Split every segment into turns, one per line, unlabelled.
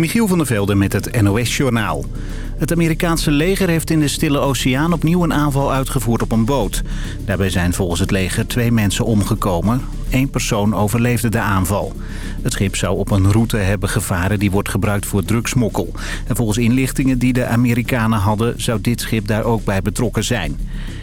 Michiel van der Velde met het NOS-journaal. Het Amerikaanse leger heeft in de Stille Oceaan opnieuw een aanval uitgevoerd op een boot. Daarbij zijn volgens het leger twee mensen omgekomen. Eén persoon overleefde de aanval. Het schip zou op een route hebben gevaren die wordt gebruikt voor drugsmokkel. En volgens inlichtingen die de Amerikanen hadden zou dit schip daar ook bij betrokken zijn.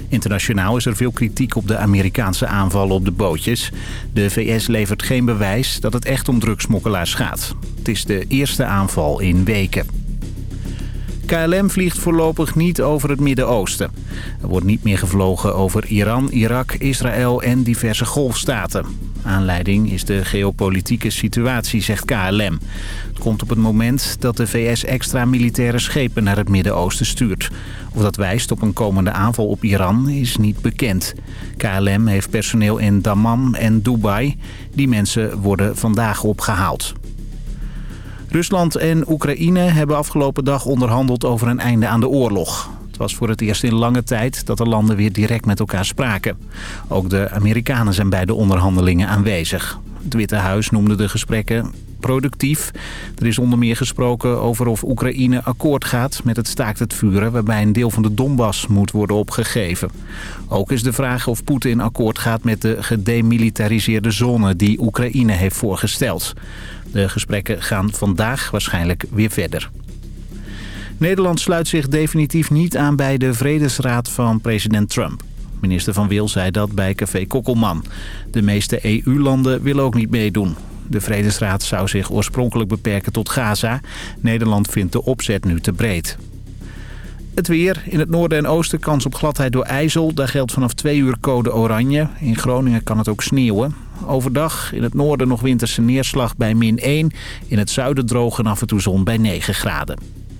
Internationaal is er veel kritiek op de Amerikaanse aanvallen op de bootjes. De VS levert geen bewijs dat het echt om drugsmokkelaars gaat. Het is de eerste aanval in weken. KLM vliegt voorlopig niet over het Midden-Oosten. Er wordt niet meer gevlogen over Iran, Irak, Israël en diverse golfstaten. Aanleiding is de geopolitieke situatie, zegt KLM. Het komt op het moment dat de VS extra militaire schepen naar het Midden-Oosten stuurt. Of dat wijst op een komende aanval op Iran is niet bekend. KLM heeft personeel in Dammam en Dubai. Die mensen worden vandaag opgehaald. Rusland en Oekraïne hebben afgelopen dag onderhandeld over een einde aan de oorlog. Het was voor het eerst in lange tijd dat de landen weer direct met elkaar spraken. Ook de Amerikanen zijn bij de onderhandelingen aanwezig. Het Witte Huis noemde de gesprekken productief. Er is onder meer gesproken over of Oekraïne akkoord gaat met het staakt het vuren... waarbij een deel van de Donbass moet worden opgegeven. Ook is de vraag of Poetin akkoord gaat met de gedemilitariseerde zone die Oekraïne heeft voorgesteld. De gesprekken gaan vandaag waarschijnlijk weer verder. Nederland sluit zich definitief niet aan bij de vredesraad van president Trump. Minister Van Wil zei dat bij Café Kokkelman. De meeste EU-landen willen ook niet meedoen. De Vredesraad zou zich oorspronkelijk beperken tot Gaza. Nederland vindt de opzet nu te breed. Het weer. In het noorden en oosten kans op gladheid door ijzel. Daar geldt vanaf twee uur code oranje. In Groningen kan het ook sneeuwen. Overdag in het noorden nog winterse neerslag bij min 1. In het zuiden droog en af en toe zon bij 9 graden.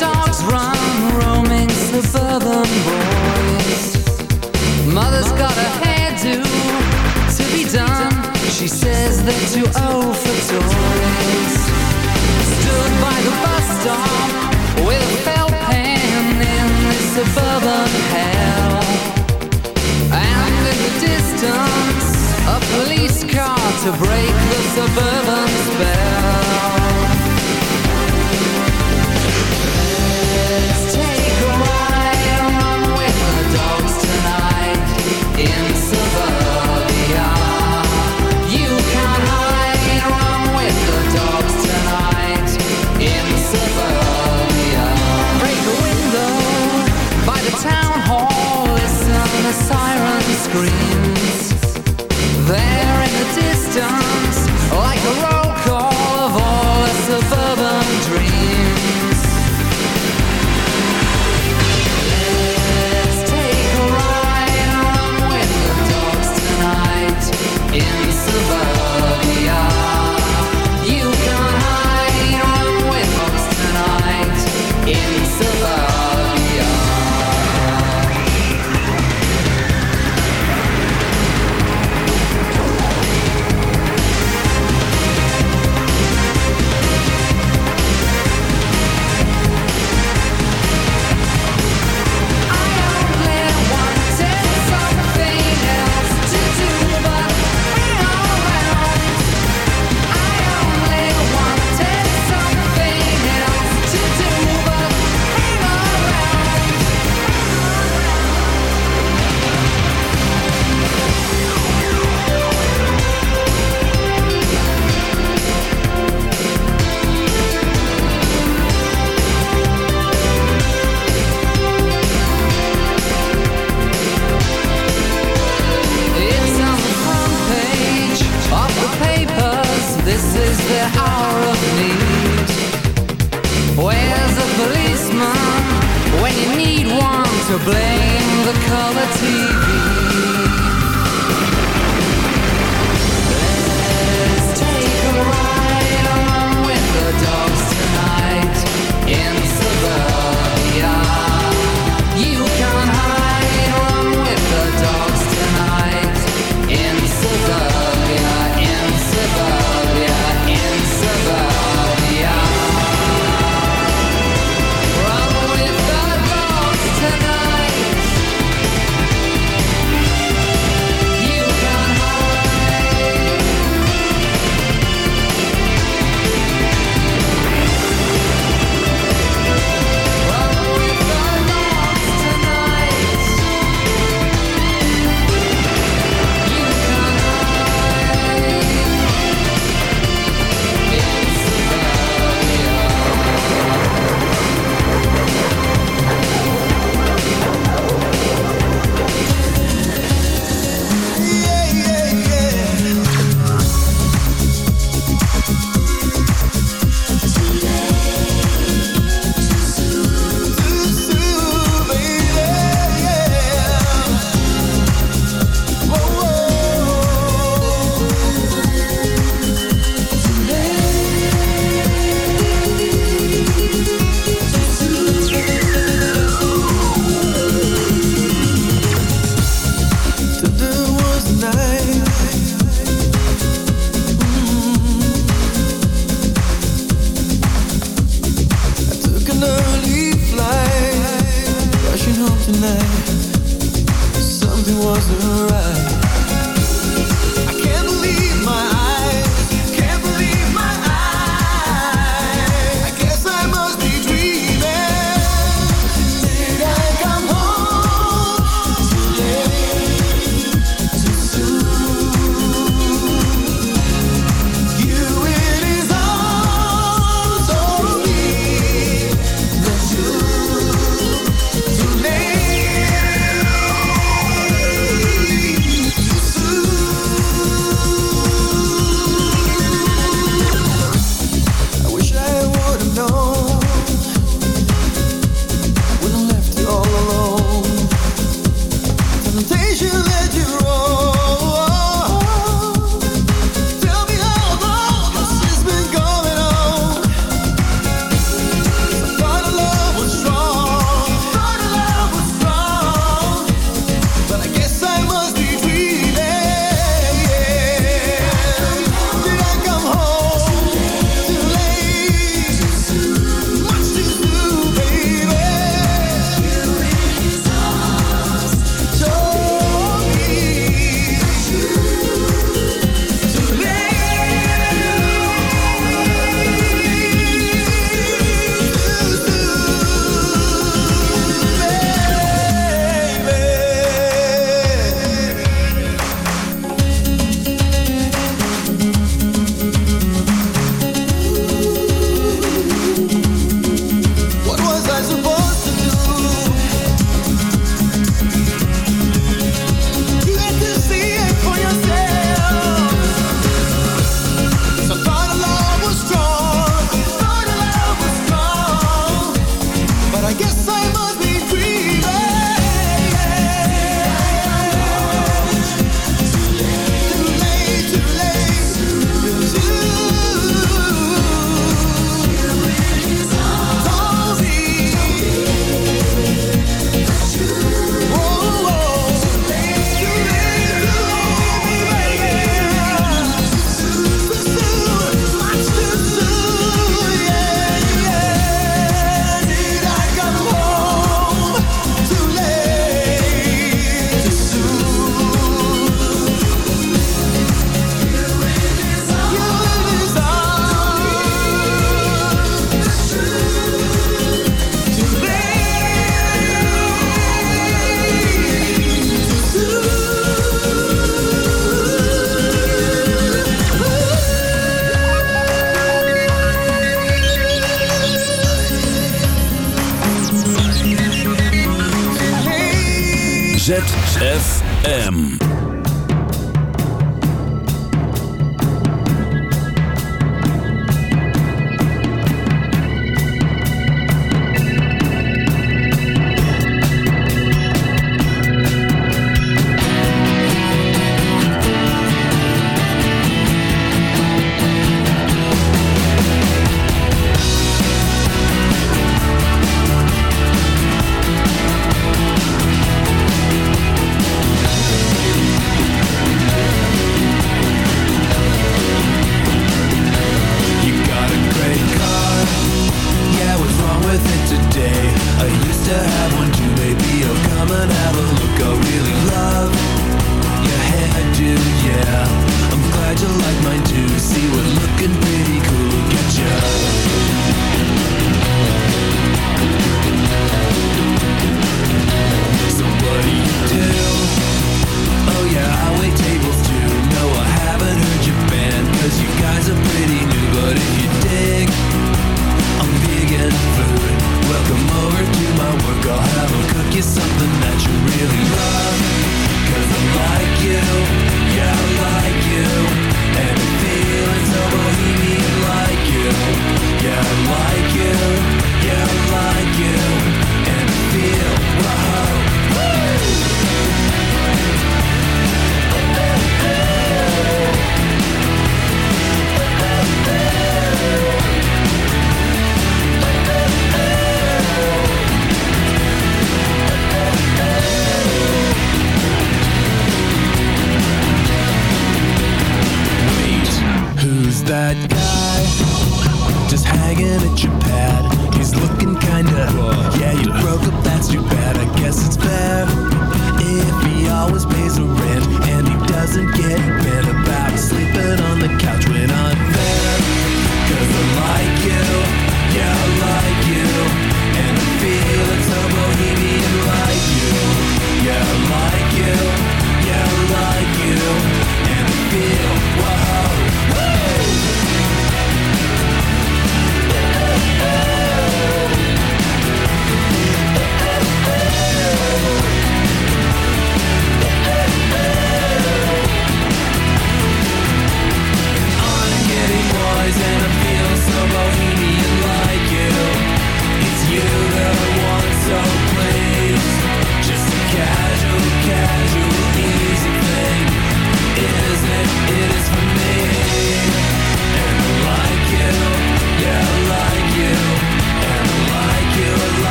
dogs run, roaming suburban boys. Mother's got a hairdo to be done. She says they're too old for toys. Stood by the bus stop with
a felt pen in this suburban hell. And in the distance, a police car to break the
suburban spell.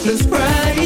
hopeless pray.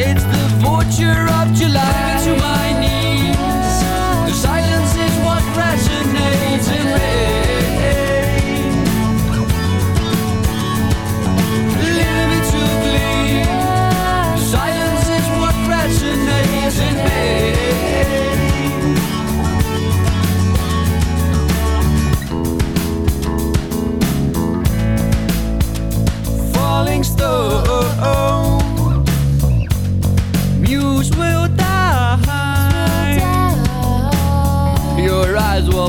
it's the vulture of July.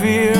fear.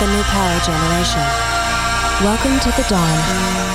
the
new power generation. Welcome to the dawn.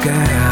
sky.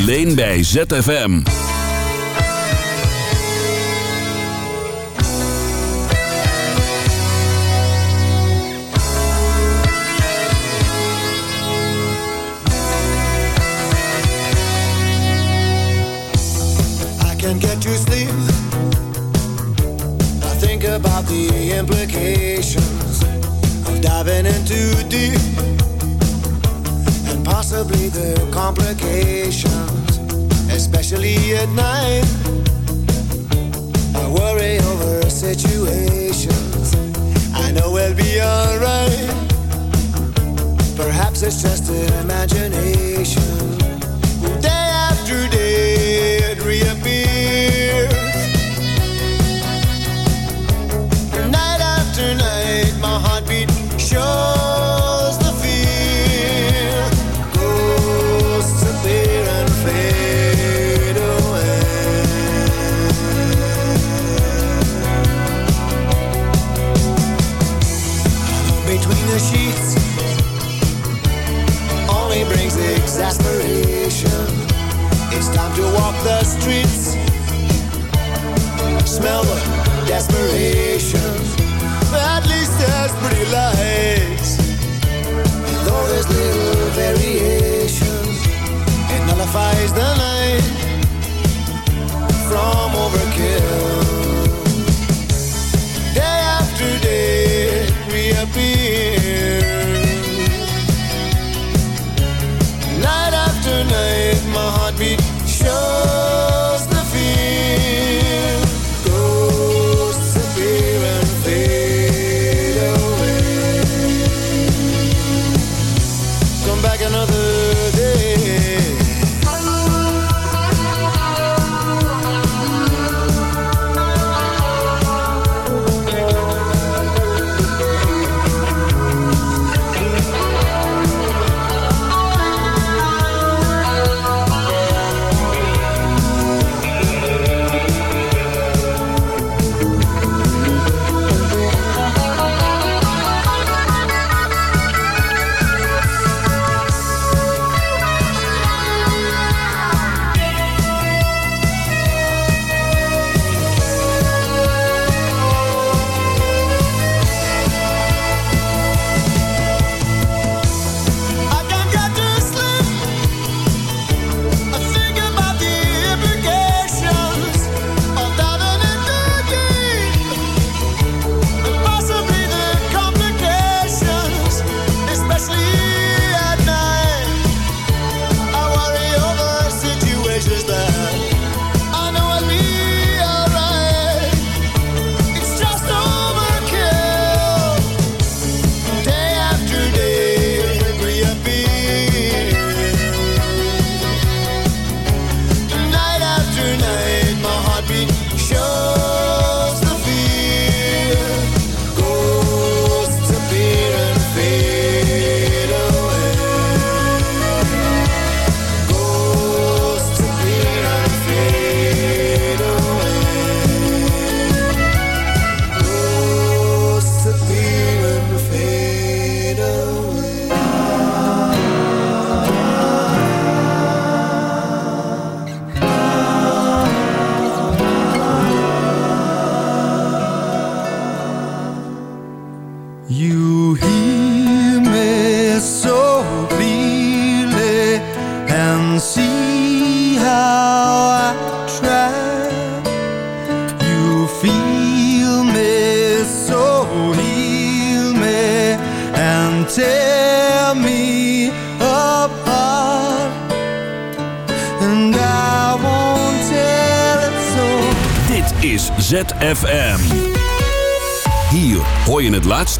Alleen bij ZFM.
our desperations. At least there's pretty lights. And though there's little variations, it nullifies the night from overkill.